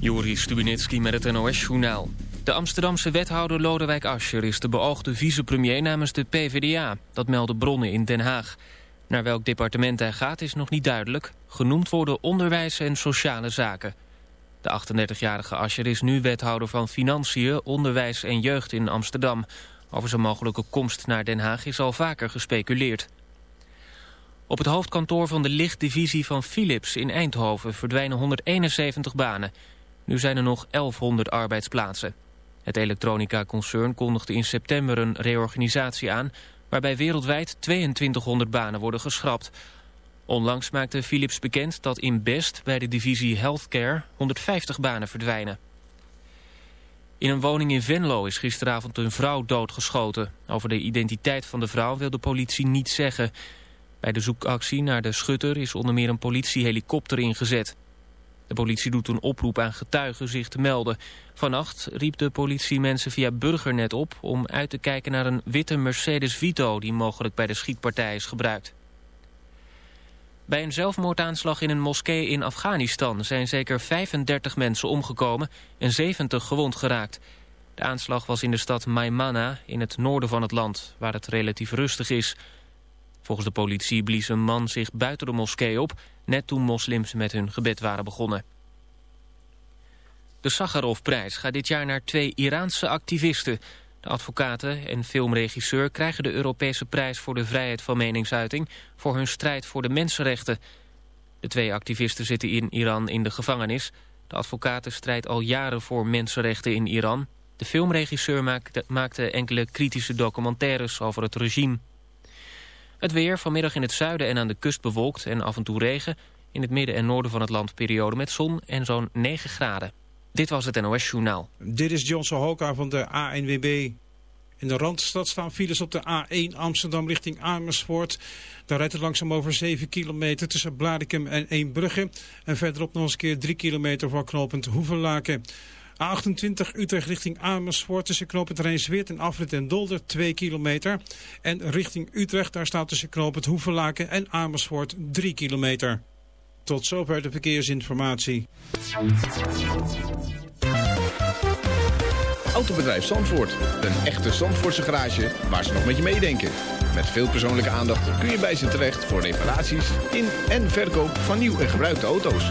Joris Stubenitski met het NOS-journaal. De Amsterdamse wethouder Lodewijk Asscher is de beoogde vicepremier namens de PvdA. Dat melden bronnen in Den Haag. Naar welk departement hij gaat is nog niet duidelijk. Genoemd worden onderwijs en sociale zaken. De 38-jarige Asscher is nu wethouder van Financiën, Onderwijs en Jeugd in Amsterdam. Over zijn mogelijke komst naar Den Haag is al vaker gespeculeerd. Op het hoofdkantoor van de lichtdivisie van Philips in Eindhoven verdwijnen 171 banen. Nu zijn er nog 1100 arbeidsplaatsen. Het elektronica-concern kondigde in september een reorganisatie aan... waarbij wereldwijd 2200 banen worden geschrapt. Onlangs maakte Philips bekend dat in Best bij de divisie Healthcare 150 banen verdwijnen. In een woning in Venlo is gisteravond een vrouw doodgeschoten. Over de identiteit van de vrouw wil de politie niet zeggen. Bij de zoekactie naar de schutter is onder meer een politiehelikopter ingezet. De politie doet een oproep aan getuigen zich te melden. Vannacht riep de politie mensen via Burgernet op om uit te kijken naar een witte Mercedes Vito die mogelijk bij de schietpartij is gebruikt. Bij een zelfmoordaanslag in een moskee in Afghanistan zijn zeker 35 mensen omgekomen en 70 gewond geraakt. De aanslag was in de stad Maimana in het noorden van het land, waar het relatief rustig is. Volgens de politie blies een man zich buiten de moskee op... net toen moslims met hun gebed waren begonnen. De Sakharovprijs gaat dit jaar naar twee Iraanse activisten. De advocaten en filmregisseur krijgen de Europese prijs... voor de vrijheid van meningsuiting... voor hun strijd voor de mensenrechten. De twee activisten zitten in Iran in de gevangenis. De advocaten strijdt al jaren voor mensenrechten in Iran. De filmregisseur maakte, maakte enkele kritische documentaires over het regime. Het weer vanmiddag in het zuiden en aan de kust bewolkt en af en toe regen. In het midden en noorden van het land periode met zon en zo'n 9 graden. Dit was het NOS Journaal. Dit is Johnson Hoka van de ANWB. In de Randstad staan files op de A1 Amsterdam richting Amersfoort. Daar rijdt het langzaam over 7 kilometer tussen Bladikum en Eembrugge. En verderop nog eens een keer 3 kilometer voor knooppunt Hoevenlaken. A28 Utrecht richting Amersfoort tussen knooppunt Rijnsweert en Afrit en Dolder 2 kilometer. En richting Utrecht daar staat tussen knooppunt Hoevelaken en Amersfoort 3 kilometer. Tot zover de verkeersinformatie. Autobedrijf Zandvoort. Een echte Zandvoortse garage waar ze nog met je meedenken. Met veel persoonlijke aandacht kun je bij ze terecht voor reparaties in en verkoop van nieuw en gebruikte auto's.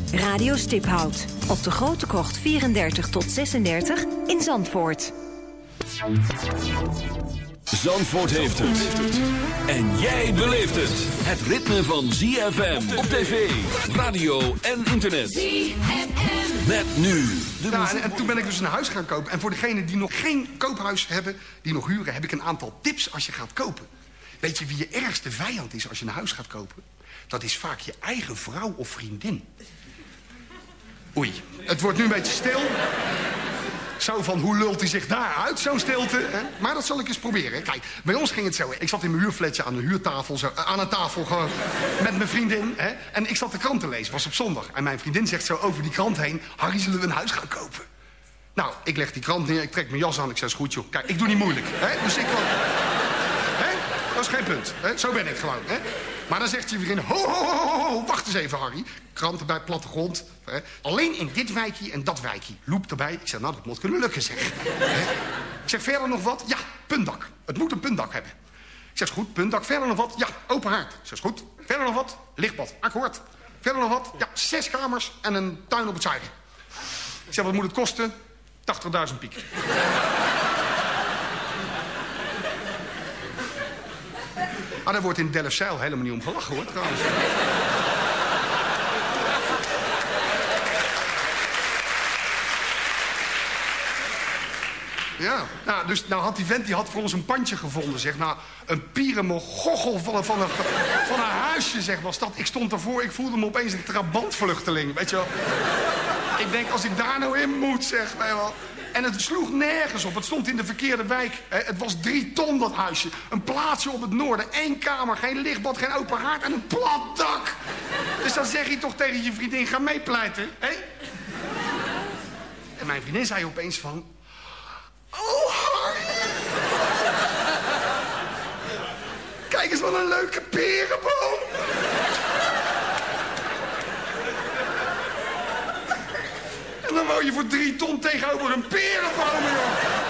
Radio Stiphout op de Grote Krocht 34 tot 36 in Zandvoort. Zandvoort heeft het. En jij beleeft het. Het ritme van ZFM op tv, radio en internet. ZFM. Met nu de Ja, muziek. en, en toen ben ik dus een huis gaan kopen. En voor degenen die nog geen koophuis hebben, die nog huren... heb ik een aantal tips als je gaat kopen. Weet je wie je ergste vijand is als je een huis gaat kopen? Dat is vaak je eigen vrouw of vriendin. Oei, het wordt nu een beetje stil. Zo van, hoe lult hij zich daar uit, zo'n stilte? Hè? Maar dat zal ik eens proberen. Kijk, bij ons ging het zo. Ik zat in mijn huurfletje aan de huurtafel, zo, eh, aan een tafel gewoon, met mijn vriendin. Hè? En ik zat de krant te lezen, was op zondag. En mijn vriendin zegt zo over die krant heen... Harry, zullen we een huis gaan kopen? Nou, ik leg die krant neer, ik trek mijn jas aan. Ik zeg, goed joh. Kijk, ik doe niet moeilijk. Hè? Dus ik... Wel... Hè? Dat is geen punt. Hè? Zo ben ik gewoon. Hè? Maar dan zegt je vriendin... Ho, ho, ho, ho, ho, wacht eens even, Harry. Kranten bij plattegrond. Hè? Alleen in dit wijkje en dat wijkje. Loep erbij. Ik zeg, nou, dat moet kunnen lukken, zeg. Ik zeg, verder nog wat? Ja, puntdak. Het moet een puntdak hebben. Ik zeg, goed, puntdak. Verder nog wat? Ja, open haard. Ik zeg, goed. Verder nog wat? Lichtbad. Akkoord. Verder nog wat? Ja, zes kamers en een tuin op het zuiden. Ik zeg, wat moet het kosten? 80.000 piek. Ah, daar wordt in Delfzijl helemaal niet om gelachen, hoor, trouwens. Ja, nou, dus nou had die vent die had voor ons een pandje gevonden, zeg. Nou, een pierenmogochel van van, een, van een huisje, zeg, was dat. Ik stond ervoor, ik voelde me opeens een trabantvluchteling, weet je wel. Ik denk, als ik daar nou in moet, zeg, je wel. En het sloeg nergens op. Het stond in de verkeerde wijk. Hè. Het was drie ton, dat huisje. Een plaatsje op het noorden. Eén kamer, geen lichtbad, geen open haard en een plat dak. Dus dan zeg je toch tegen je vriendin, ga meepleiten, hè? En mijn vriendin zei opeens van... Oh, Harry. Kijk eens wat een leuke perenboom. Dan wou je voor drie ton tegenover een perenboom, joh.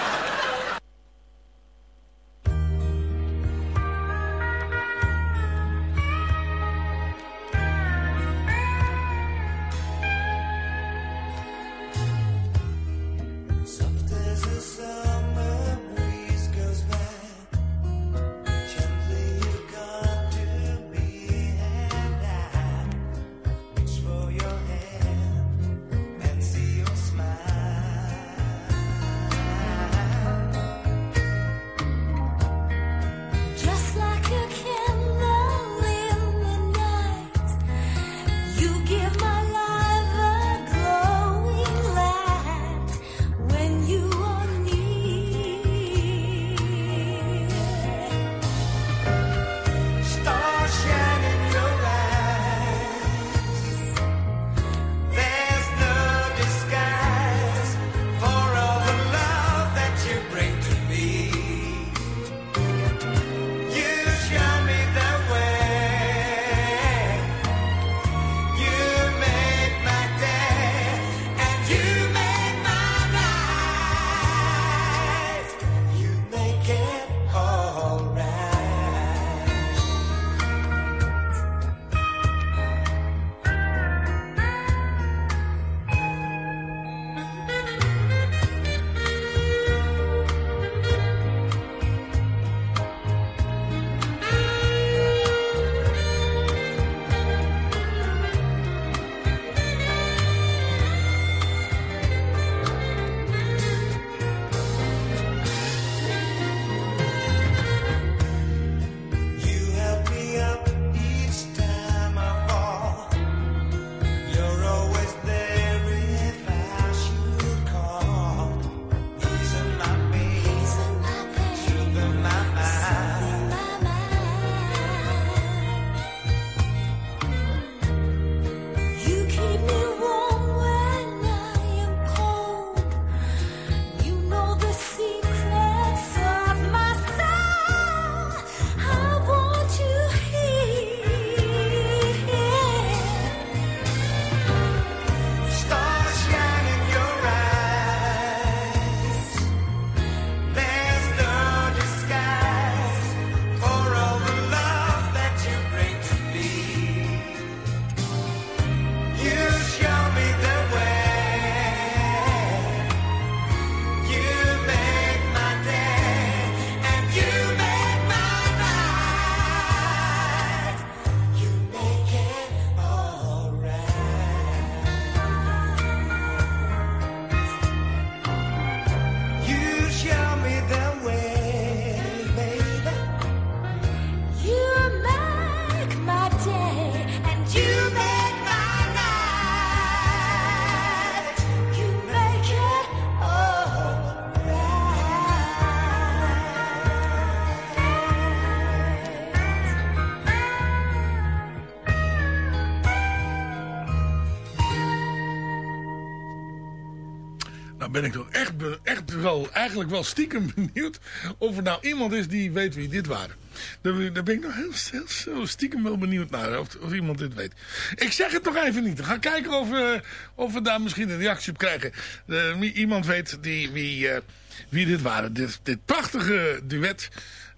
Ben ik toch echt, echt wel, eigenlijk wel stiekem benieuwd of er nou iemand is die weet wie dit waren. Daar, ben ik nog heel, stiekem wel benieuwd naar of, iemand dit weet. Ik zeg het nog even niet. We gaan kijken of, we of we daar misschien een reactie op krijgen. Eh, iemand weet die, wie, eh, wie dit waren. Dit, dit prachtige duet.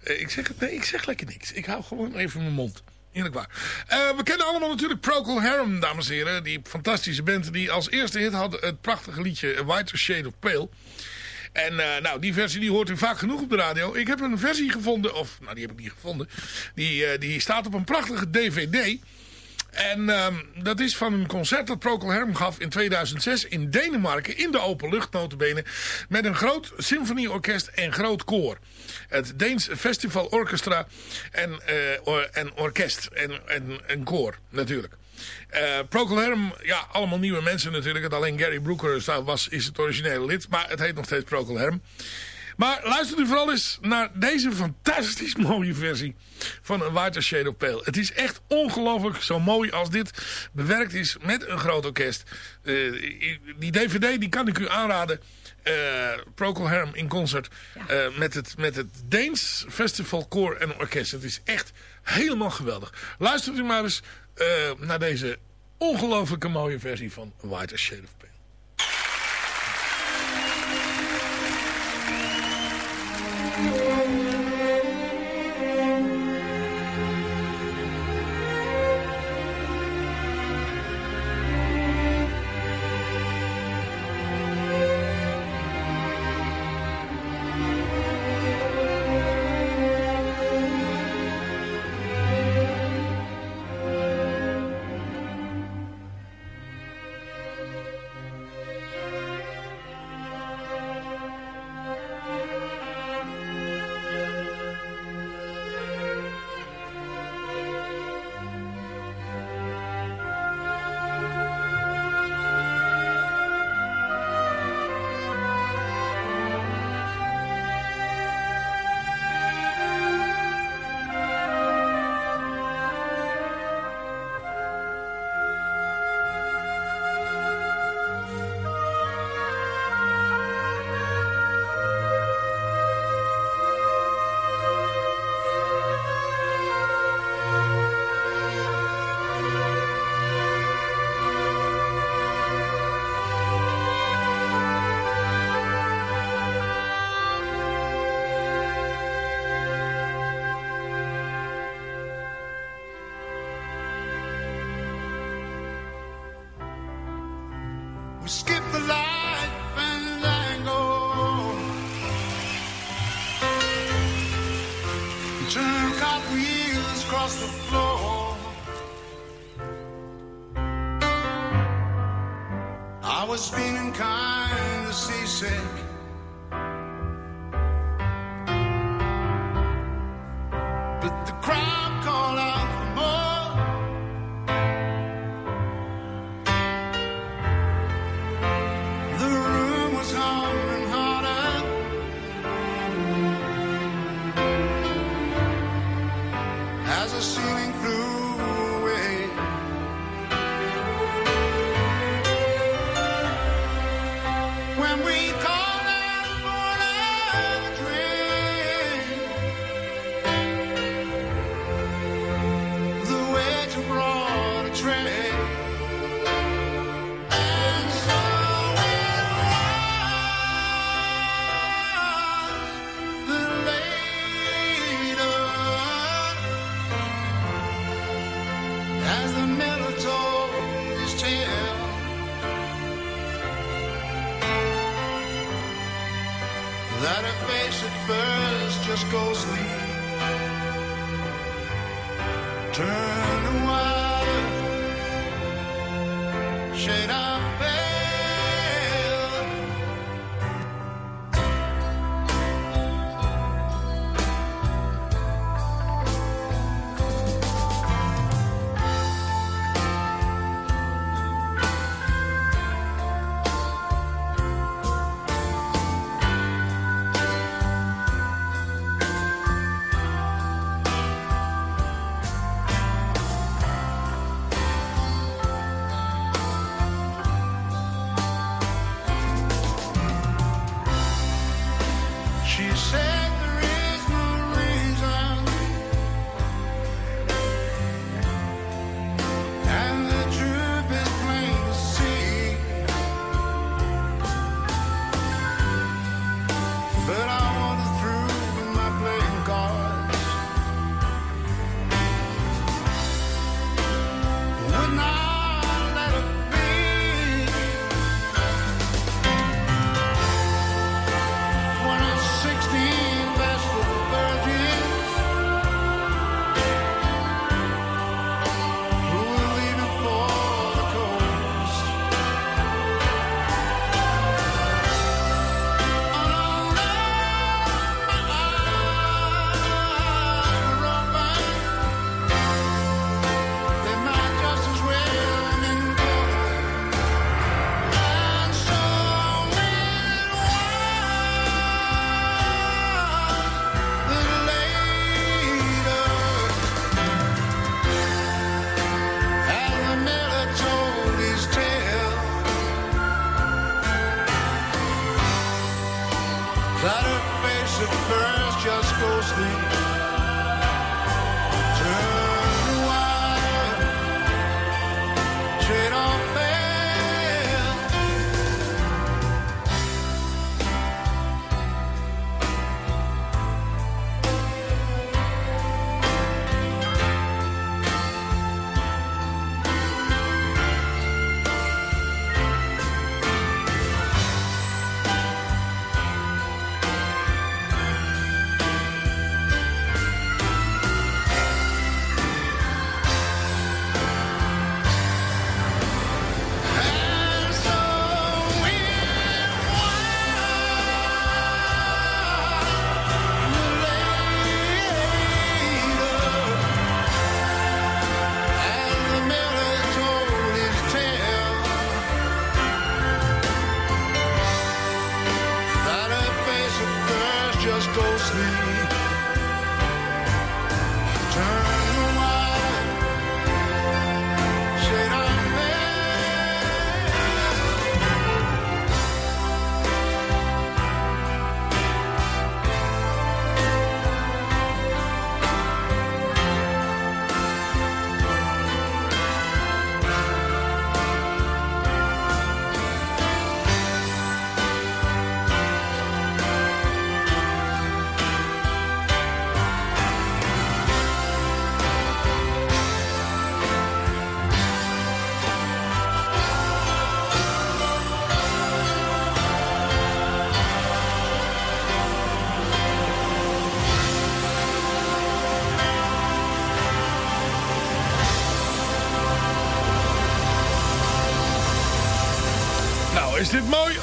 Eh, ik zeg het, nee, ik zeg lekker niks. Ik hou gewoon even mijn mond. Eerlijk waar. Eh, we kennen allemaal natuurlijk Procol Harum, dames en heren. Die fantastische band die als eerste hit had het prachtige liedje A Whiter Shade of Pale. En eh, nou, die versie die hoort u vaak genoeg op de radio. Ik heb een versie gevonden, of nou die heb ik niet gevonden. Die, eh, die staat op een prachtige dvd. En ehm, dat is van een concert dat Procol Harum gaf in 2006 in Denemarken. In de open lucht notabene. Met een groot symfonieorkest en groot koor. Het Deens Festival Orchestra en, eh, en orkest en, en, en koor natuurlijk. Eh Procol ja, allemaal nieuwe mensen natuurlijk. Het alleen Gary Brooker was, is het originele lid. Maar het heet nog steeds Procol Harum. Maar luistert u vooral eens naar deze fantastisch mooie versie van een Whiter Shade of Pale. Het is echt ongelooflijk zo mooi als dit bewerkt is met een groot orkest. Eh, die DVD die kan ik u aanraden. Eh Procol Harum in concert eh, met, het, met het Deens Festival Koor en Orkest. Het is echt helemaal geweldig. Luistert u maar eens naar deze ongelooflijke mooie versie van Whiter Shade of Pale. Was feeling kind of seasick.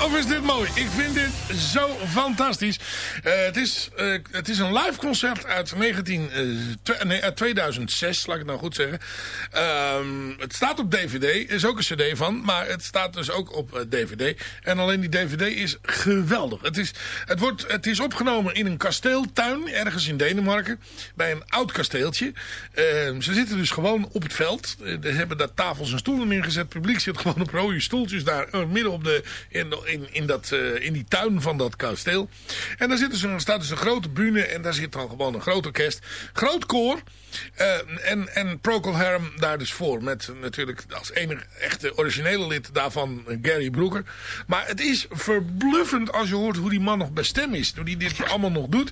Of is dit mooi? Ik vind dit zo fantastisch. Eh, het, is, eh, het is een live concert uit, 19, eh, nee, uit 2006, laat ik het nou goed zeggen. Ehm, het staat op DVD, is ook een cd van, maar het staat dus ook op DVD. En alleen die DVD is geweldig. Het is, het, wordt, het is opgenomen in een kasteeltuin, ergens in Denemarken, bij een oud kasteeltje. Ehm, ze zitten dus gewoon op het veld. Ze hebben daar tafels en stoelen neergezet. Het publiek zit gewoon op rode stoeltjes daar midden op de, in, in, in, dat, in die tuin van dat kasteel. En daar zit dus een, staat dus een grote bühne en daar zit dan gewoon een groot orkest. Groot koor. Eh, en, en Procol Harum daar dus voor. Met natuurlijk als enige echte originele lid daarvan eh, Gary Brooker. Maar het is verbluffend als je hoort hoe die man nog bij stem is. Hoe hij dit allemaal nog doet.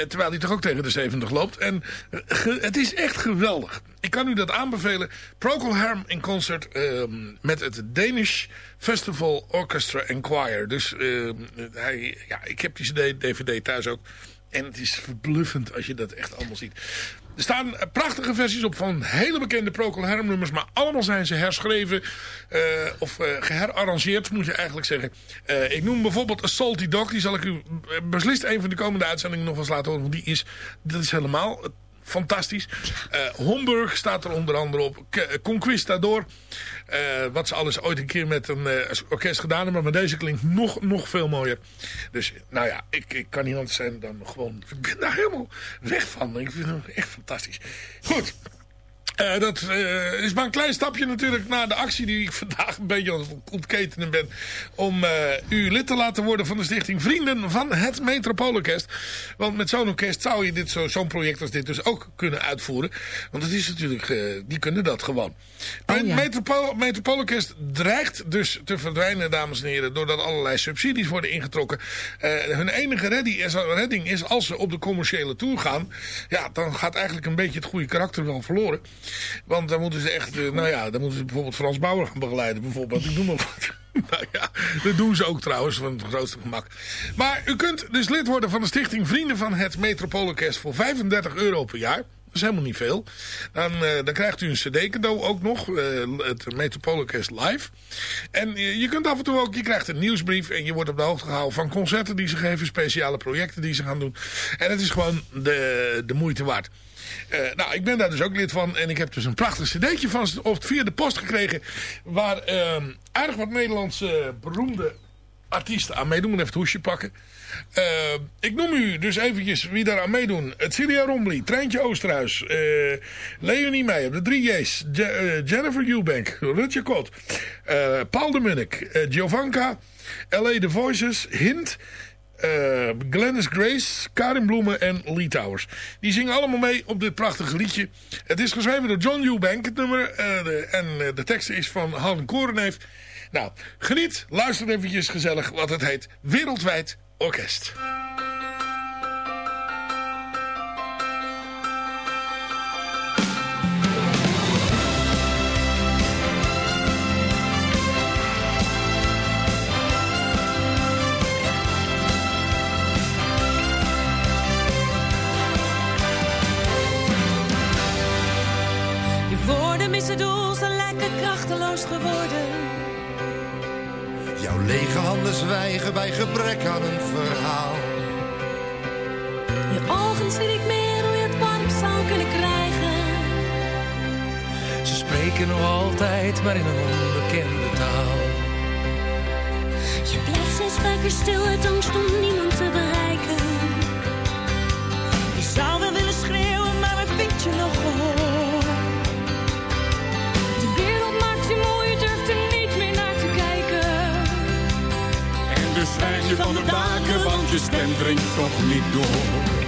Eh, Terwijl hij toch ook tegen de 70 loopt. En eh, het is echt geweldig. Ik kan u dat aanbevelen. Procol Harum in concert ehm, met het Danish Festival Orchestra and Choir. Dus ehm, ja, ik heb die CD, DVD thuis ook. En het is verbluffend als je dat echt allemaal ziet. Er staan prachtige versies op van hele bekende Procol Harum nummers. Maar allemaal zijn ze herschreven eh, of eh, geherarrangeerd moet je eigenlijk zeggen. Eh, ik noem bijvoorbeeld Salty Dog. Die zal ik u beslist een van de komende uitzendingen nog eens laten horen. Want die is, dat is helemaal fantastisch. Eh Homburg staat er onder andere op. Eh, Conquistador. Eh, wat ze alles ooit een keer met een orkest gedaan hebben. Maar deze klinkt nog, nog veel mooier. Dus nou ja, ik, ik kan niet anders zijn dan gewoon... Ik ben daar helemaal weg van. Ik vind hem echt fantastisch. Goed. Eh, dat eh, is maar een klein stapje natuurlijk naar de actie die ik vandaag een beetje aan ontketenen ben. Om eh, u lid te laten worden van de stichting Vrienden van het Metropoolorkest. Want met zo'n orkest zou je dit zo- zo'n project als dit dus ook kunnen uitvoeren. Want het is natuurlijk, die kunnen dat gewoon. Metropool, Metropoolorkest dreigt dus te verdwijnen, dames en heren. Doordat allerlei subsidies worden ingetrokken. Hun enige redding is, redding is als ze op de commerciële tour gaan. Ja, dan gaat eigenlijk een beetje het goede karakter wel verloren. Want dan moeten ze echt, eh, nou ja, dan moeten ze bijvoorbeeld Frans Bauer gaan begeleiden. Bijvoorbeeld, ik noem maar wat. Nou ja, dat doen ze ook trouwens, van het grootste gemak. Maar u kunt dus lid worden van de stichting Vrienden van het Metropoolorkest voor 35 euro per jaar. Dat is helemaal niet veel. Dan, eh, dan krijgt u een cd cadeau ook nog. eh, het Metropoolorkest live. En je kunt af en toe ook, je krijgt een nieuwsbrief. En je wordt op de hoogte gehouden van concerten die ze geven. Speciale projecten die ze gaan doen. En het is gewoon de, de moeite waard. Eh, nou, ik ben daar dus ook lid van. En ik heb dus een prachtig cd'tje van op, via de post gekregen. Waar ehm, aardig wat Nederlandse beroemde artiesten aan meedoen. Even het hoesje pakken. Eh, ik noem u dus eventjes wie daar aan meedoen. Het Celia Rombly, Treintje Oosterhuis, eh, Leonie Meijer, de drie J's, Je- eh, Jennifer Eubank, Rutje Kot, Paul de Munnik, Giovanka, L.A. The Voices, Hint, eh, Glennis Grace, Karin Bloemen en Lee Towers. Die zingen allemaal mee op dit prachtige liedje. Het is geschreven door John Eubank, het nummer. eh, en eh, de tekst is van Han Koreneef. Nou, geniet, luister eventjes gezellig wat het heet. Wereldwijd Orkest. Geworden. Jouw lege handen zwijgen bij gebrek aan een verhaal. Je ogen zien niet meer hoe je het warm zou kunnen krijgen. Ze spreken nog altijd, maar in een onbekende taal. Je blijft steeds vaker stil uit angst om niemand te bereiken. Je zou wel willen schreeuwen, maar waar vind je nog dus zwijg je van de daken, want je stem dringt toch niet door.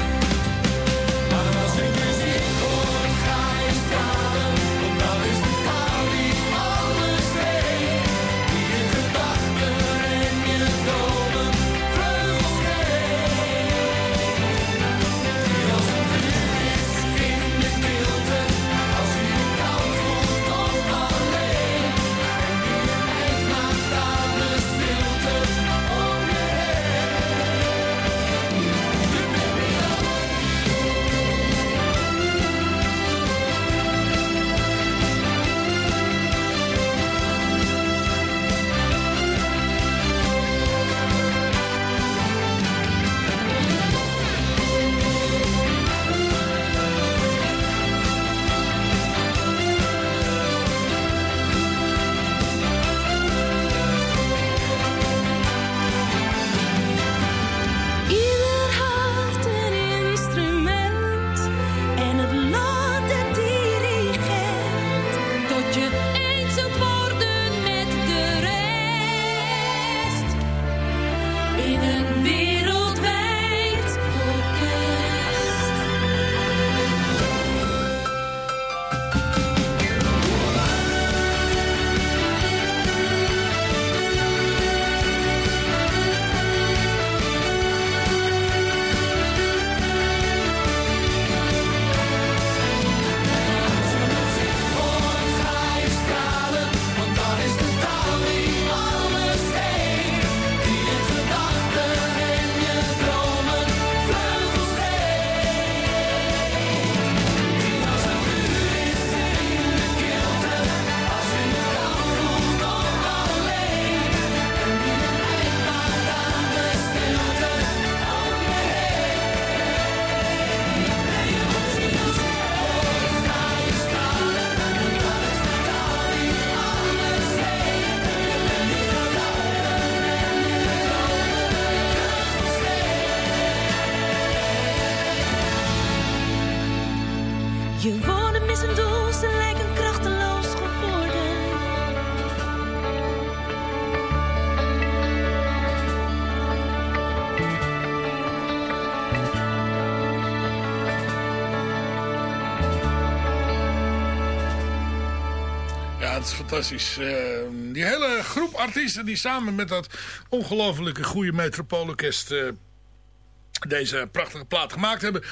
Het is fantastisch. Eh, die hele groep artiesten die samen met dat ongelofelijke goede Metropoolorkest... eh, deze prachtige plaat gemaakt hebben.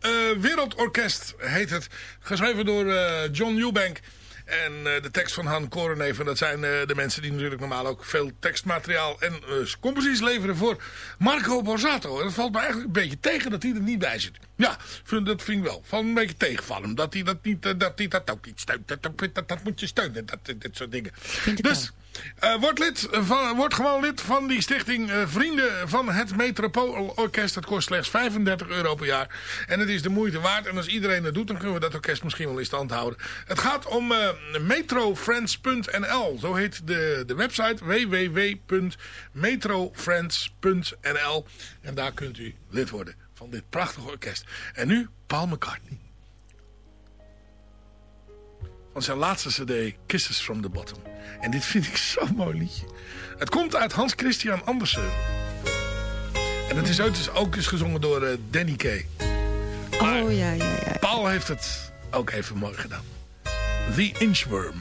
Eh, Wereldorkest heet het. Geschreven door eh, John Eubank. En eh, de tekst van Han Koreneven. Dat zijn eh, de mensen die natuurlijk normaal ook veel tekstmateriaal en eh, composities leveren voor Marco Borsato. En dat valt me eigenlijk een beetje tegen dat hij er niet bij zit. Ja, vind, dat vind ik wel. Valt me een beetje tegen van hem. Dat hij dat, niet, dat, hij dat ook niet steunt. Dat, dat, moet je steunen. Dat, dit, dit soort dingen. dus, eh, word, lid van, gewoon lid van die stichting eh, Vrienden van het Metropoolorkest. Dat kost slechts 35 euro per jaar. En het is de moeite waard. En als iedereen dat doet, dan kunnen we dat orkest misschien wel in stand houden. Het gaat om eh, metrofriends.nl. Zo heet de, de website www.metrofriends.nl. En daar kunt u lid worden van dit prachtige orkest. En nu Paul McCartney. Van zijn laatste cd Kisses from the Bottom. En dit vind ik zo'n mooi liedje. Het komt uit Hans Christian Andersen. En het is ook, dus ook eens gezongen door eh, Danny Kay. Oh, ja, ja, ja. Paul heeft het ook even mooi gedaan. The Inchworm.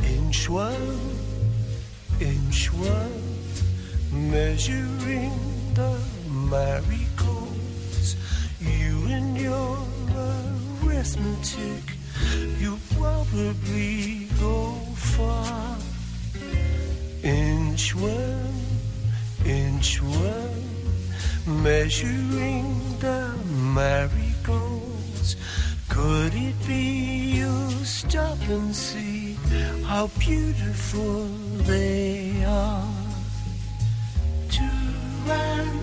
Inchworm, inchworm, measuring the marigolds. You and your arithmetic, you probably go far. Inchworm, inchworm, measuring the marigolds. Could it be you stop and see how beautiful they are?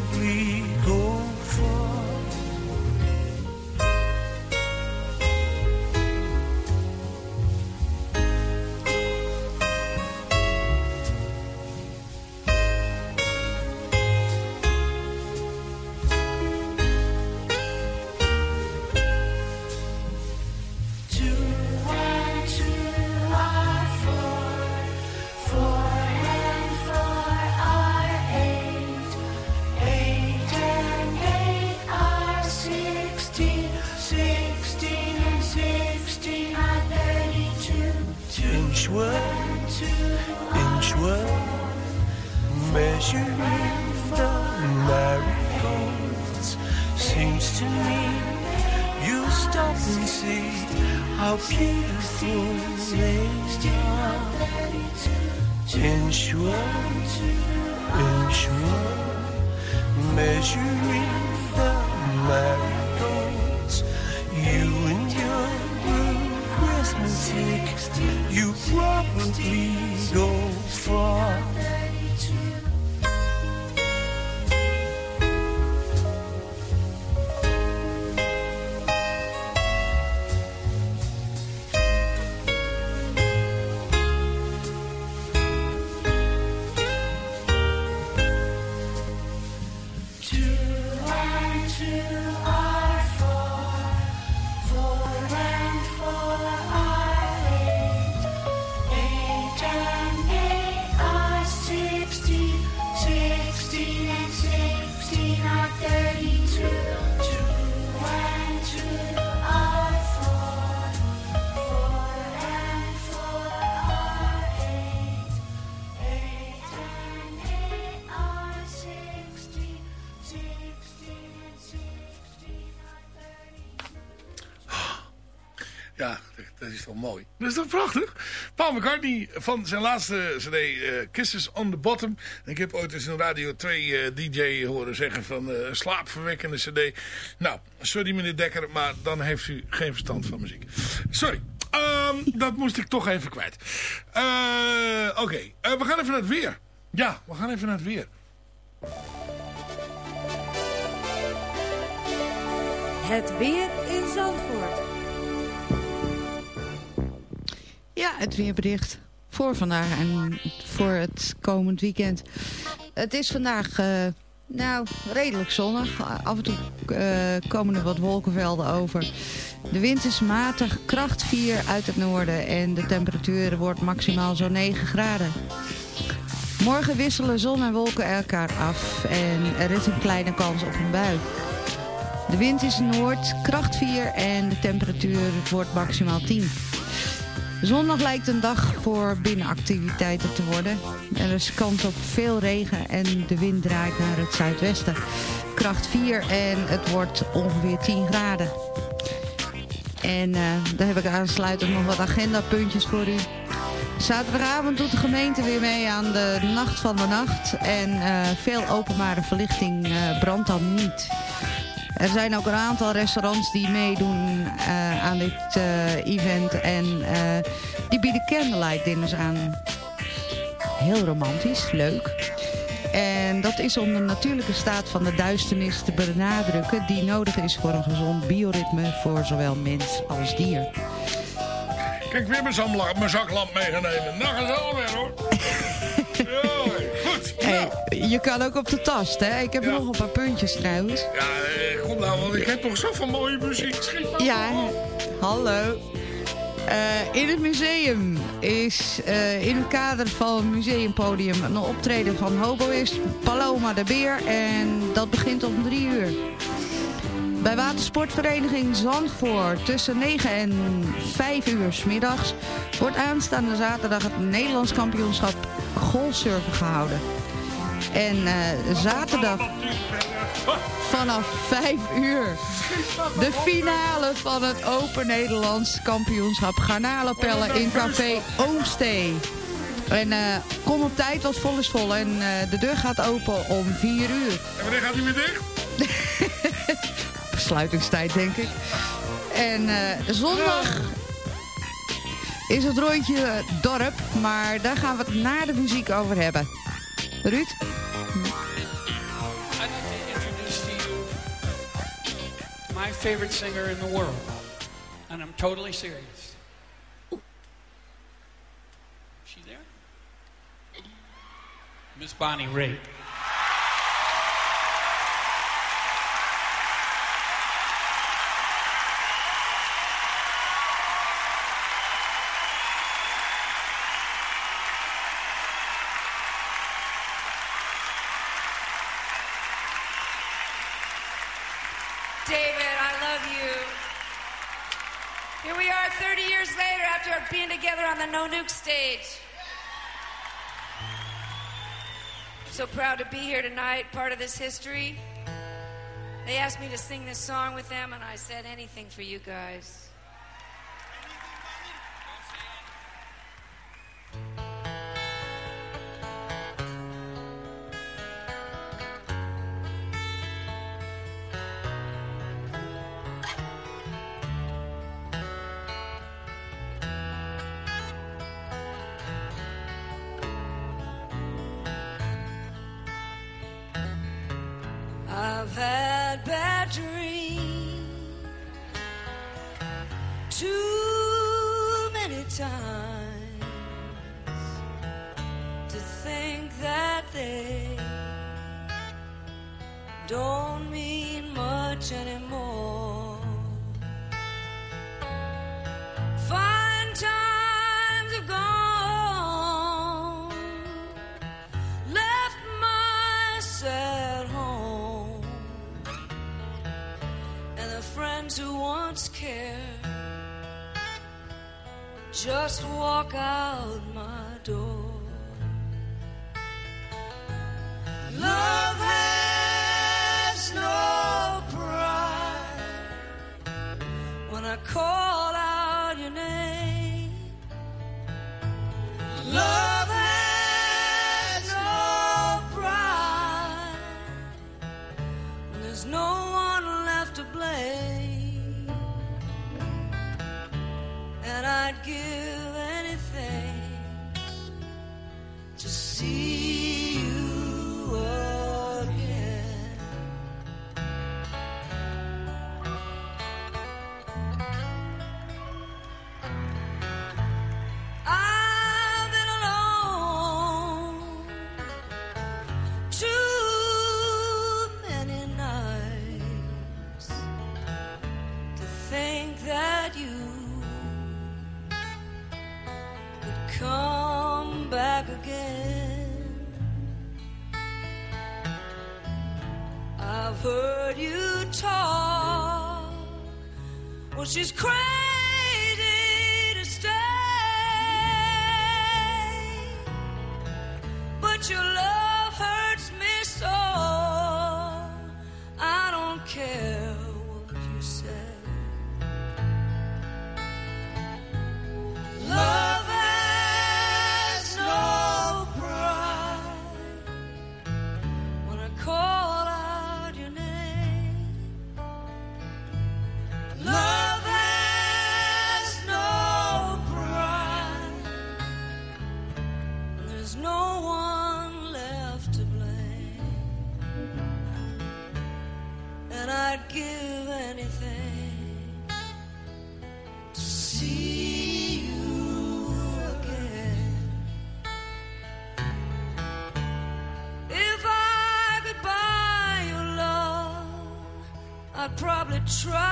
bleed. You and see how beautiful they are. Inchworm, inchworm, measuring the marigolds. You and your blue arithmetic, you probably go far. Prachtig? Paul McCartney van zijn laatste cd eh, Kisses on the Bottom. Ik heb ooit eens in Radio 2 eh, DJ horen zeggen van eh, slaapverwekkende cd. Nou, sorry meneer Dekker, maar dan heeft u geen verstand van muziek. Sorry. Ehm, dat moest ik toch even kwijt. Oké, we gaan even naar het weer. Ja, we gaan even naar het weer. Het weer in Zandvoort. Ja, het weerbericht voor vandaag en voor het komend weekend. Het is vandaag, eh, nou, redelijk zonnig. Af en toe eh, komen er wat wolkenvelden over. De wind is matig, kracht 4 uit het noorden en de temperatuur wordt maximaal zo'n 9 graden. Morgen wisselen zon en wolken elkaar af en er is een kleine kans op een bui. De wind is noord, kracht 4 en de temperatuur wordt maximaal 10. Zondag lijkt een dag voor binnenactiviteiten te worden. Er is kans op veel regen en de wind draait naar het zuidwesten. Kracht 4 en het wordt ongeveer 10 graden. En eh, daar heb ik aansluitend nog wat agendapuntjes voor u. Zaterdagavond doet de gemeente weer mee aan de Nacht van de Nacht. En eh, veel openbare verlichting eh, brandt dan niet. Er zijn ook een aantal restaurants die meedoen eh, aan dit eh, event. En eh, die bieden candlelight dinners aan. Heel romantisch, leuk. En dat is om de natuurlijke staat van de duisternis te benadrukken... die nodig is voor een gezond bioritme voor zowel mens als dier. Kijk, weer mijn, zaklamp meegenomen. Nou, gaan ze alweer hoor. Hey, je kan ook op de tast, hè? Ik heb nog een paar puntjes trouwens. Ja, eh, kom nou, want ik heb toch zoveel mooie muziek. Schiet Ja, hallo. Eh, in het museum is eh, in het kader van het museumpodium een optreden van hoboïst Paloma de Beer. En dat begint om drie uur. Bij watersportvereniging Zandvoort tussen 9 en 5 uur 's middags wordt aanstaande zaterdag het Nederlands kampioenschap golfsurfen gehouden. En eh, zaterdag vanaf 5 uur de finale van het Open Nederlands kampioenschap garnalenpellen in café Oomstee. En eh, kom op tijd, want vol is vol. En eh, de deur gaat open om 4 uur. En wanneer gaat hij weer dicht? Sluitingstijd, denk ik. En zondag is het rondje dorp, maar daar gaan we het na de muziek over hebben. Ruud? I'd like to introduce to you my favorite singer in the world. And I'm totally serious. Is she there? Miss Bonnie Raitt. David, I love you. Here we are 30 years later after being together on the No Nuke stage. So proud to be here tonight, part of this history. They asked me to sing this song with them, and I said anything for you guys. Think that they don't mean much anymore. Fine times have gone, left my sad home, and the friends who once cared just walk out try,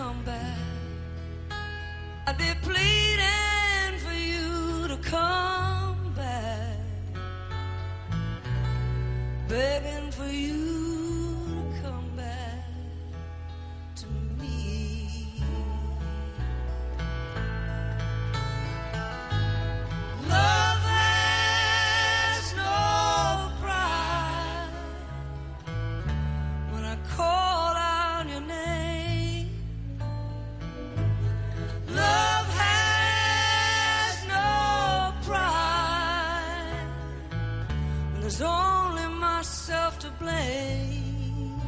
come back. There's only myself to blame.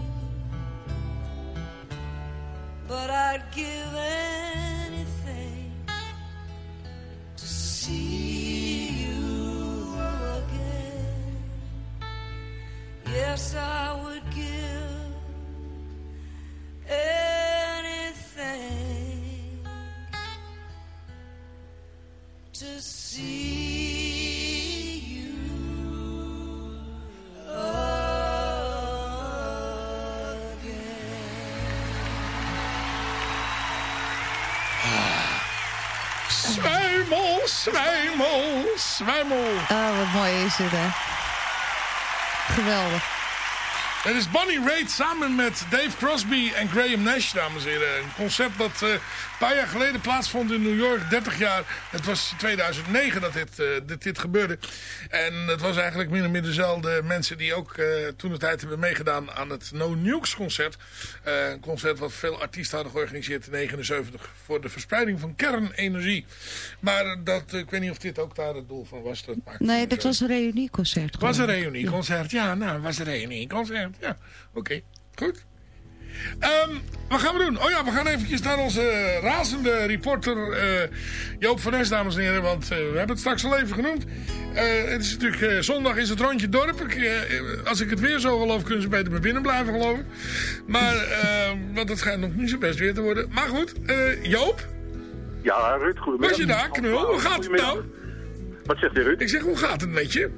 But I'd give anything to see you again. Yes, I would give anything to see zwijmel. Oh, wat mooi is dit, hè. Geweldig. Het is Bonnie Raitt samen met Dave Crosby en Graham Nash, dames en heren. Een concert dat eh, een paar jaar geleden plaatsvond in New York. 30 jaar. Het was 2009 dat dit, eh, dit, dit gebeurde. En het was eigenlijk min of meer dezelfde mensen die ook eh, toen de tijd hebben meegedaan aan het No Nukes concert. Een concert wat veel artiesten hadden georganiseerd in 79 voor de verspreiding van kernenergie. Maar dat, ik weet niet of dit ook daar het doel van was. Dat Nee, dat was een reunieconcert. Het was een reunieconcert. Ja, nou, het was een reunieconcert. Ja, oké. Goed. Ehm, wat gaan we doen? Oh ja, we gaan eventjes naar onze razende reporter eh, Joop van Nes, dames en heren. Want eh, we hebben het straks al even genoemd. Eh, het is natuurlijk eh, zondag is het rondje dorp. Ik, als ik het weer zo geloof, kunnen ze beter maar binnen blijven geloof ik. Maar, eh, want het schijnt nog niet zo best weer te worden. Maar goed, eh, Joop, Ja, Ruud, goedemiddag. was je daar, knul? Hoe gaat het nou? Wat zegt u, Ruud? Ik zeg, hoe gaat het met je?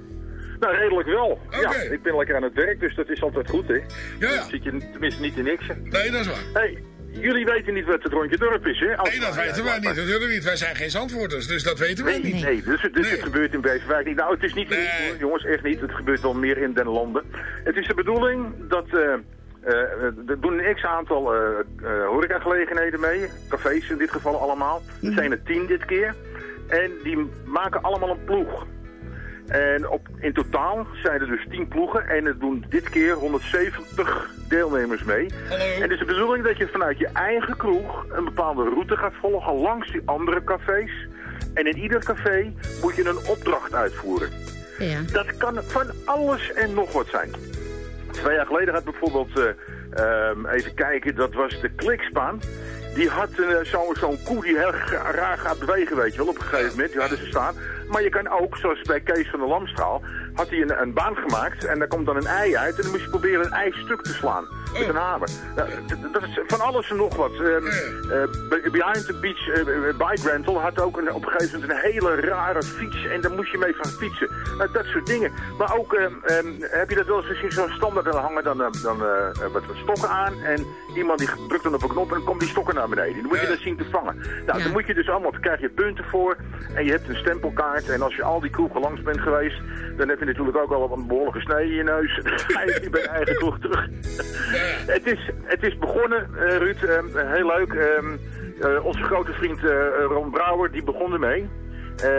Nou, redelijk wel. Ja, ik ben lekker aan het werk, dus dat is altijd goed, hè? Ja, ja. Dan zit je tenminste niet in niks. Nee, dat is waar. hey, jullie weten niet wat het rondje dorp is, hè? Als- Nee, dat weten wij niet. Natuurlijk niet. Wij zijn geen zandvoorters, dus dat weten wij Nee, niet. nee, dus, dus het gebeurt in Beverwijk niet. Nou, het is niet hoor, jongens, echt niet. Het gebeurt wel meer in den landen. Het is de bedoeling dat... eh, er doen een x-aantal eh, horecagelegenheden mee. Cafés in dit geval allemaal. Er zijn er tien dit keer. En die maken allemaal een ploeg. En op, in totaal zijn er dus 10 ploegen en er doen dit keer 170 deelnemers mee. En het is de bedoeling dat je vanuit je eigen kroeg een bepaalde route gaat volgen langs die andere cafés. En in ieder café moet je een opdracht uitvoeren. Ja. Dat kan van alles en nog wat zijn. Twee jaar geleden had bijvoorbeeld, eh, ehm, even kijken, dat was de klikspaan. Die had zo- zo'n koe die heel raar gaat bewegen, weet je wel, op een gegeven moment. Die hadden ze staan. Maar je kan ook, zoals bij Kees van de Lamstraal, had hij een, een baan gemaakt en daar komt dan een ei uit. En dan moest je proberen een ei stuk te slaan met een hamer. Nou, d- dat is van alles en nog wat. Ehm, eh, Be- Behind the Beach eh, Bike Rental had ook een, op een gegeven moment een hele rare fiets. En daar moest je mee gaan fietsen. Nou, dat soort dingen. Maar ook, ehm, ehm, heb je dat wel eens gezien, zo'n standaard, dan hangen dan, dan wat, stokken aan. En iemand die drukt dan op een knop en dan komen die stokken naar beneden. Dan moet je dat zien te vangen. Nou, dan moet je dus allemaal, daar krijg je punten voor. En je hebt een stempelkaart. En als je al die kroegen langs bent geweest, dan heb je natuurlijk ook al een behoorlijke snee in je neus. Bij je eigen kroeg terug. het, is, het is begonnen, eh, Ruud, ehm, heel leuk. Ehm, eh, onze grote vriend eh, Ron Brouwer, die begon ermee. Eh,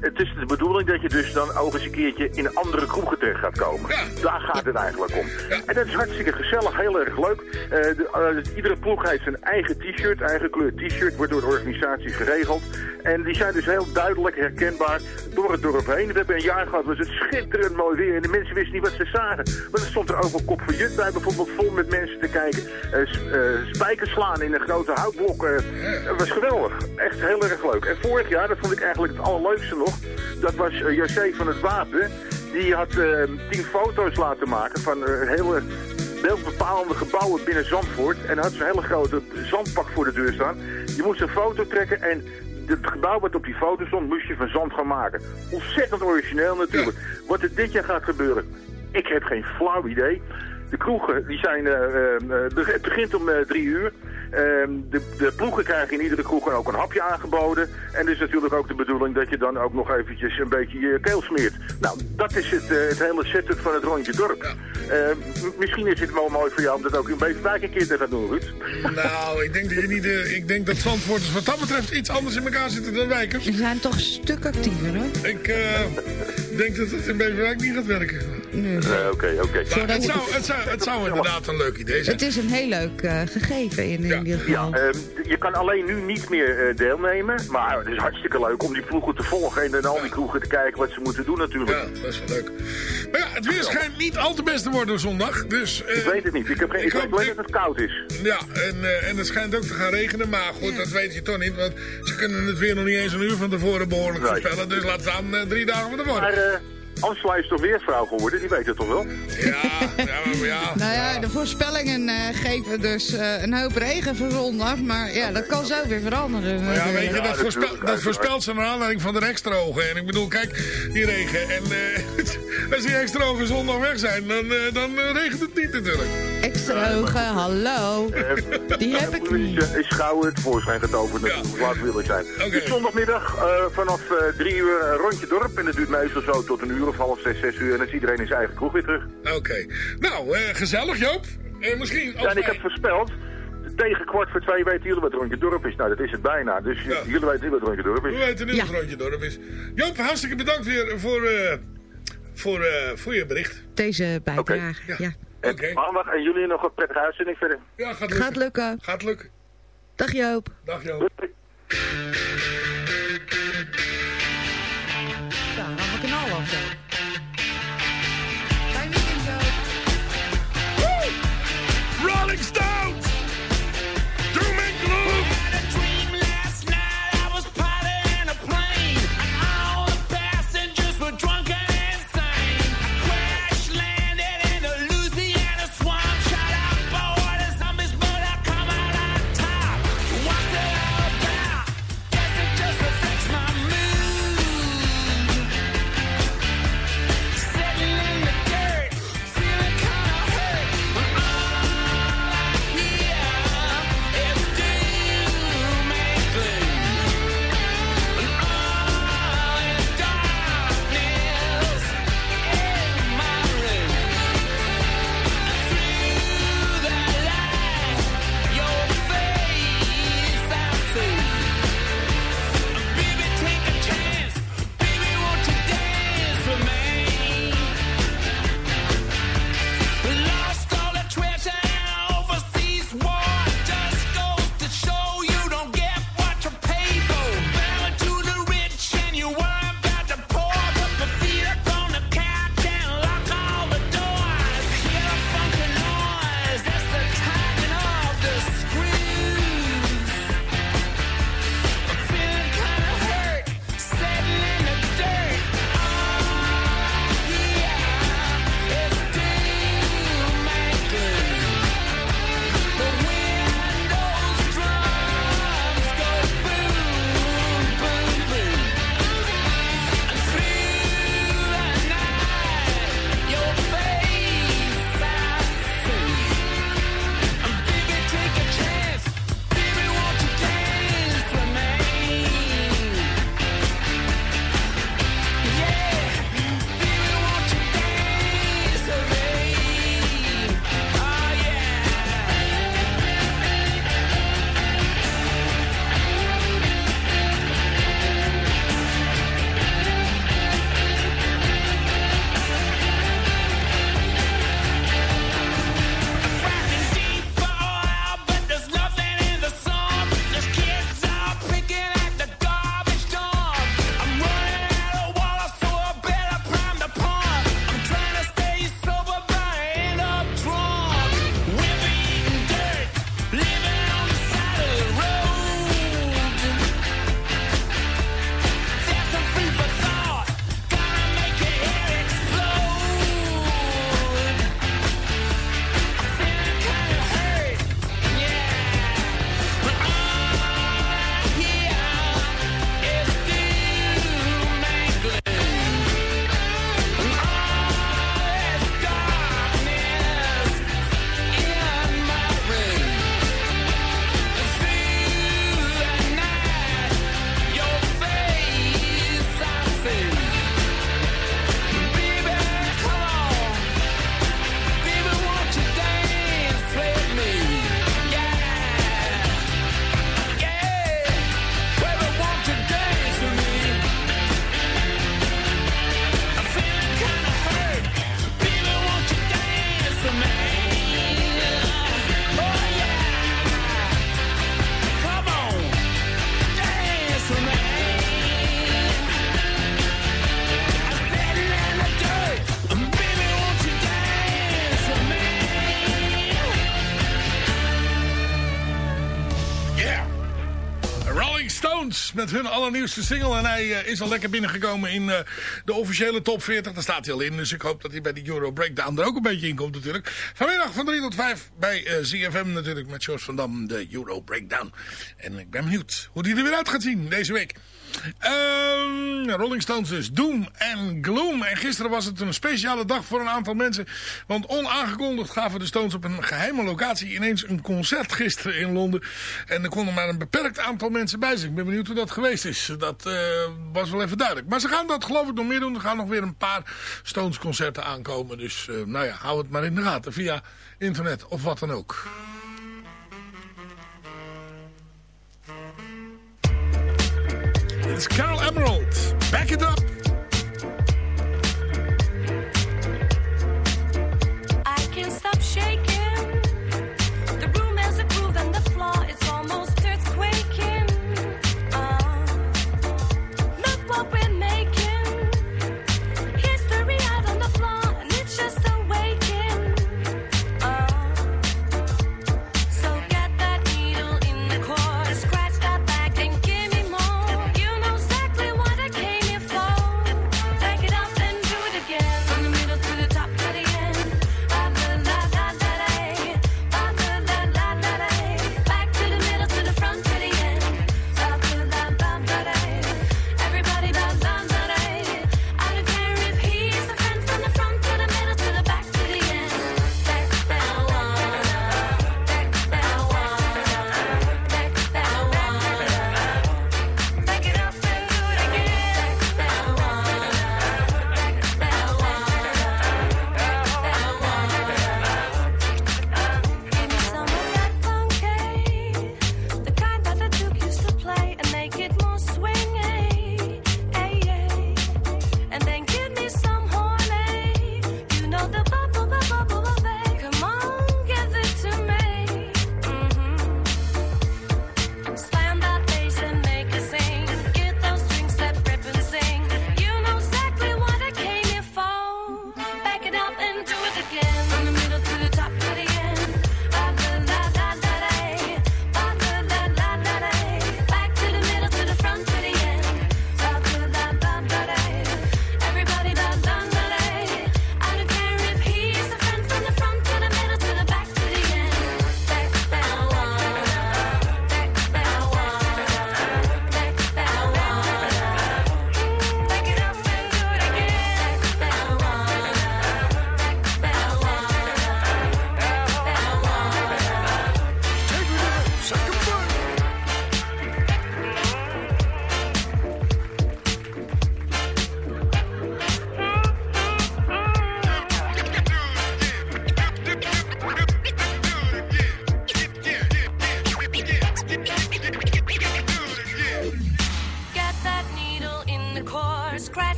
het is de bedoeling dat je dus dan ook eens een keertje in andere kroegen terecht gaat komen. Daar gaat het eigenlijk om. En dat is hartstikke gezellig, heel erg leuk. Eh, de- eh, iedere ploeg heeft zijn eigen t-shirt, eigen kleur t-shirt, wordt door de organisatie geregeld. En die zijn dus heel duidelijk herkenbaar door het dorp heen. We hebben een jaar gehad, was het schitterend mooi weer. En de mensen wisten niet wat ze zagen. Maar er stond er ook een kop van jut bij, bijvoorbeeld vol met mensen te kijken. Eh, spijkers slaan in een grote houtblok. dat was geweldig. Echt heel erg leuk. En vorig jaar, dat vond ik eigenlijk het allerleukste nog, dat was eh, José van het Wapen. Die had eh, tien foto's laten maken van eh, hele beeldbepalende gebouwen binnen Zandvoort. En had zo'n hele grote zandpak voor de deur staan. Je moest een foto trekken en het gebouw wat op die foto stond, moest je van zand gaan maken. Ontzettend origineel natuurlijk. Wat er dit jaar gaat gebeuren, ik heb geen flauw idee. De kroegen, die zijn, eh, eh, eh, het begint om eh, drie uur. Ehm, de, de ploegen krijgen in iedere kroeg ook een hapje aangeboden. En het is natuurlijk ook de bedoeling dat je dan ook nog eventjes een beetje je keel smeert. Nou, dat is het, eh, het hele setup van het rondje dorp. Ehm, misschien is het wel mooi voor jou om dat ook in Beverwijk een keer te gaan doen, Ruud. Nou, ik denk dat je niet... eh, ik denk dat Zandvoorters wat dat betreft iets anders in elkaar zitten dan wijkers. Ze zijn toch een stuk actiever, hoor. Ik eh, denk dat het in Beverwijk niet gaat werken. Nee. Eh, Oké, oké. Het, zou, het, zou, het zou inderdaad een leuk idee zijn. Het is een heel leuk eh, gegeven in, in ieder Ja, geval. ehm, je kan alleen nu niet meer eh, deelnemen. Maar het is hartstikke leuk om die ploegen te volgen. En dan al die kroegen te kijken wat ze moeten doen natuurlijk. Ja, dat is wel leuk. Maar ja, het weer schijnt niet al te best te worden zondag. Dus, eh, Ik weet het niet. Ik heb geen ik ik weet hoop- alleen dat het koud is. Ja, en, eh, en het schijnt ook te gaan regenen. Maar goed, dat weet je toch niet. Want ze kunnen het weer nog niet eens een uur van tevoren behoorlijk Nee. voorspellen. Dus laat staan drie dagen van tevoren. Maar Angela is toch weer vrouw geworden? Die weet het toch wel? Ja, ja, ja. Nou ja, de voorspellingen eh, geven dus eh, een hoop regen voor zondag. Maar ja, dat kan zo weer veranderen. Maar ja, weet je, dat, dat voorspel, natuurlijk. dat voorspelt ze naar aanleiding van de extra ogen. En ik bedoel, kijk, die regen. En eh, als die extra ogen zondag weg zijn, dan, eh, dan regent het niet natuurlijk. Extra ogen, hallo. Die heb ik niet. Is, is gauw het voorschijn getoverd. Hoe laat wil ik zijn. Dus zondagmiddag eh, vanaf eh, drie uur rondje dorp. En dat duurt meestal zo tot een uur of half zes, zes uur. En dan is iedereen in zijn eigen kroeg weer terug. Oké. Nou, eh, gezellig Joop. Eh, misschien als Ja, en ik wij- heb voorspeld. Tegen kwart voor twee weten jullie wat rondje dorp is. Nou, dat is het bijna. Dus jullie weten niet wat rondje dorp is. We weten nu wat rondje dorp is. Joop, hartstikke bedankt weer voor, eh, voor, eh, voor je bericht. Deze bijdrage, ja. En maandag en jullie nog een prettige uitzending verder. Ja, gaat lukken. Gaat lukken. Gaat lukken. Dag Joop. Dag Joop. Ja, dan gaan we knallen hun allernieuwste single. En hij eh, is al lekker binnengekomen in eh, de officiële top 40. Daar staat hij al in. Dus ik hoop dat hij bij die Euro Breakdown er ook een beetje in komt natuurlijk. Vanmiddag van 3 tot 5 bij eh ZFM natuurlijk met George van Dam. De Euro Breakdown. En ik ben benieuwd hoe die er weer uit gaat zien deze week. Ehm, Rolling Stones dus. Doom en Gloom. En gisteren was het een speciale dag voor een aantal mensen. Want onaangekondigd gaven de Stones op een geheime locatie ineens een concert gisteren in Londen. En er konden maar een beperkt aantal mensen bij zijn. Ik ben benieuwd hoe dat geweest is. Dat eh, was wel even duidelijk. Maar ze gaan dat geloof ik nog meer doen. Er gaan nog weer een paar Stones concerten aankomen. Dus eh, nou ja, hou het maar in de gaten via internet of wat dan ook. Dit is Carol Emerald. Back it up.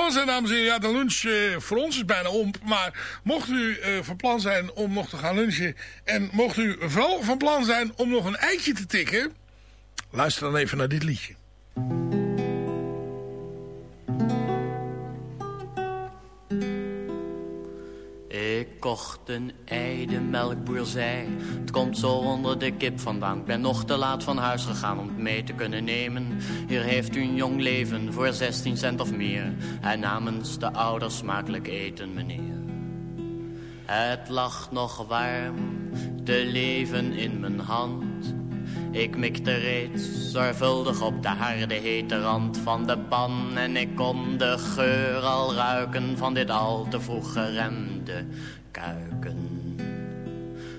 Plan zijn, dames en heren, ja, de lunch eh, voor ons is bijna om. Maar mocht u eh, van plan zijn om nog te gaan lunchen... en mocht u vooral van plan zijn om nog een eitje te tikken... luister dan even naar dit liedje. Een ei, de melkboer zei Het komt zo onder de kip vandaan. Ik ben nog te laat van huis gegaan om het mee te kunnen nemen. Hier heeft u een jong leven voor 16 cent of meer. En namens de ouders smakelijk eten meneer. Het lag nog warm, te leven in mijn hand Ik mikte reeds zorgvuldig op de harde hete rand van de pan. En ik kon de geur al ruiken van dit al te vroeg geremde kuiken.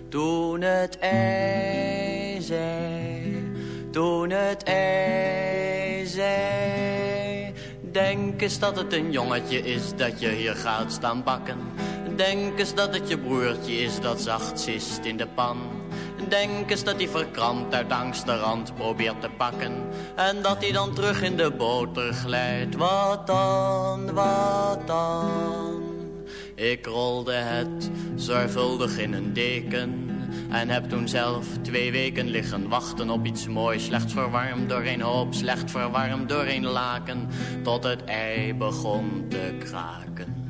Toen het ei zei, toen het ei zei Denk eens dat het een jongetje is dat je hier gaat staan bakken. Denk eens dat het je broertje is dat zacht zist in de pan Denk eens dat hij verkrampt uit angst de rand probeert te pakken En dat hij dan terug in de boter glijdt Wat dan, wat dan? Ik rolde het zorgvuldig in een deken en heb toen zelf twee weken liggen wachten op iets moois. Slecht verwarmd door een hoop, slecht verwarmd door een laken. Tot het ei begon te kraken.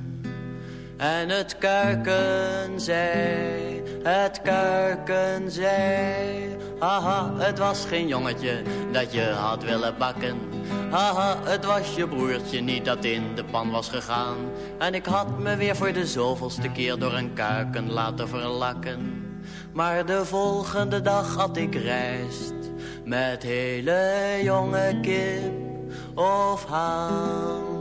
En het kuiken zei, het kuiken zei. Haha, het was geen jongetje dat je had willen bakken. Haha, het was je broertje niet dat in de pan was gegaan. En ik had me weer voor de zoveelste keer door een kuiken laten verlakken. Maar de volgende dag had ik rijst met hele jonge kip of haan.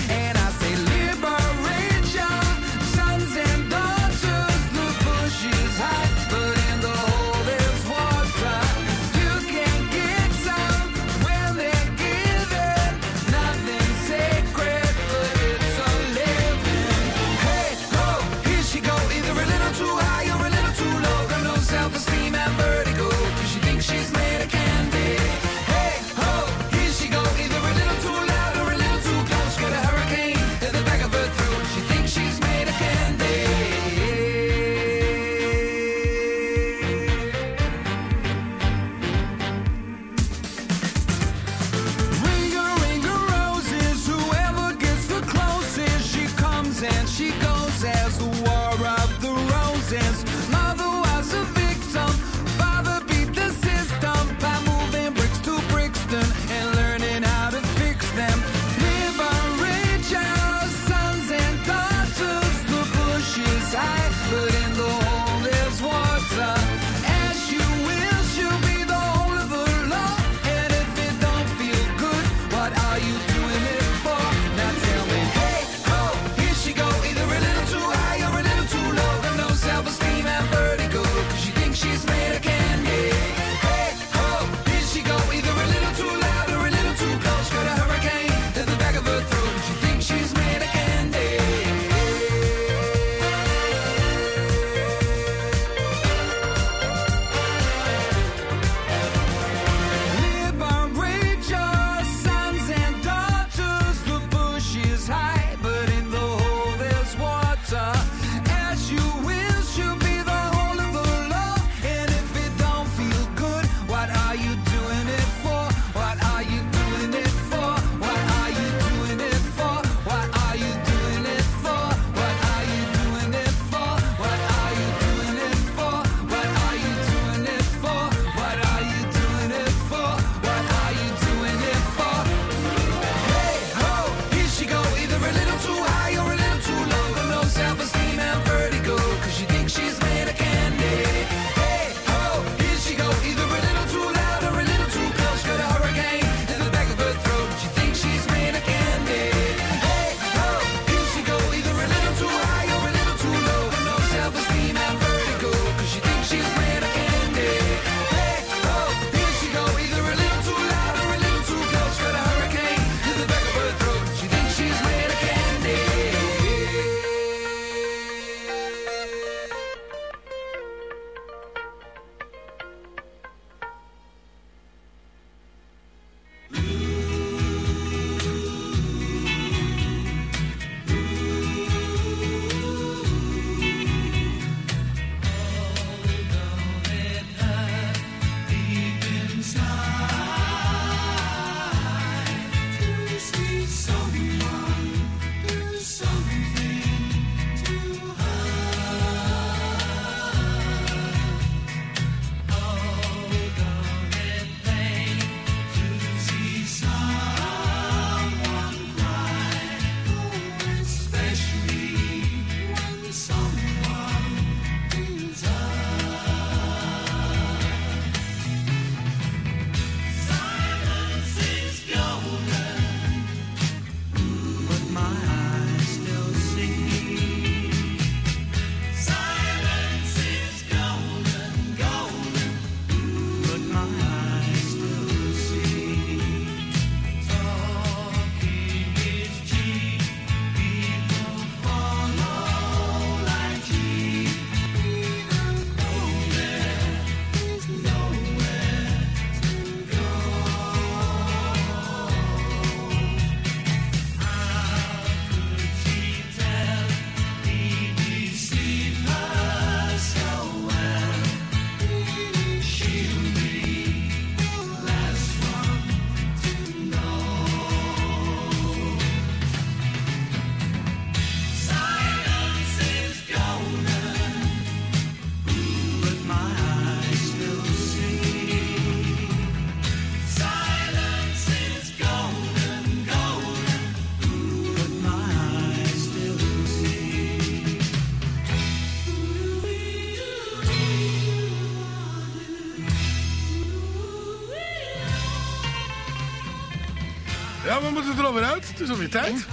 is alweer tijd.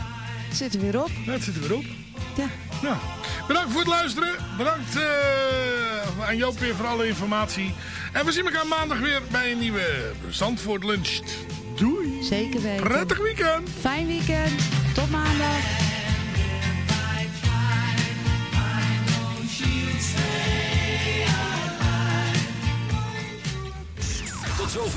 Het zit er weer op. Ja, het zit er weer op. Ja. Nou, bedankt voor het luisteren. Bedankt eh, aan Joop weer voor alle informatie. En we zien elkaar maandag weer bij een nieuwe Zandvoort Lunch. Doei. Zeker weten. Prettig weekend. Fijn weekend. Tot maandag.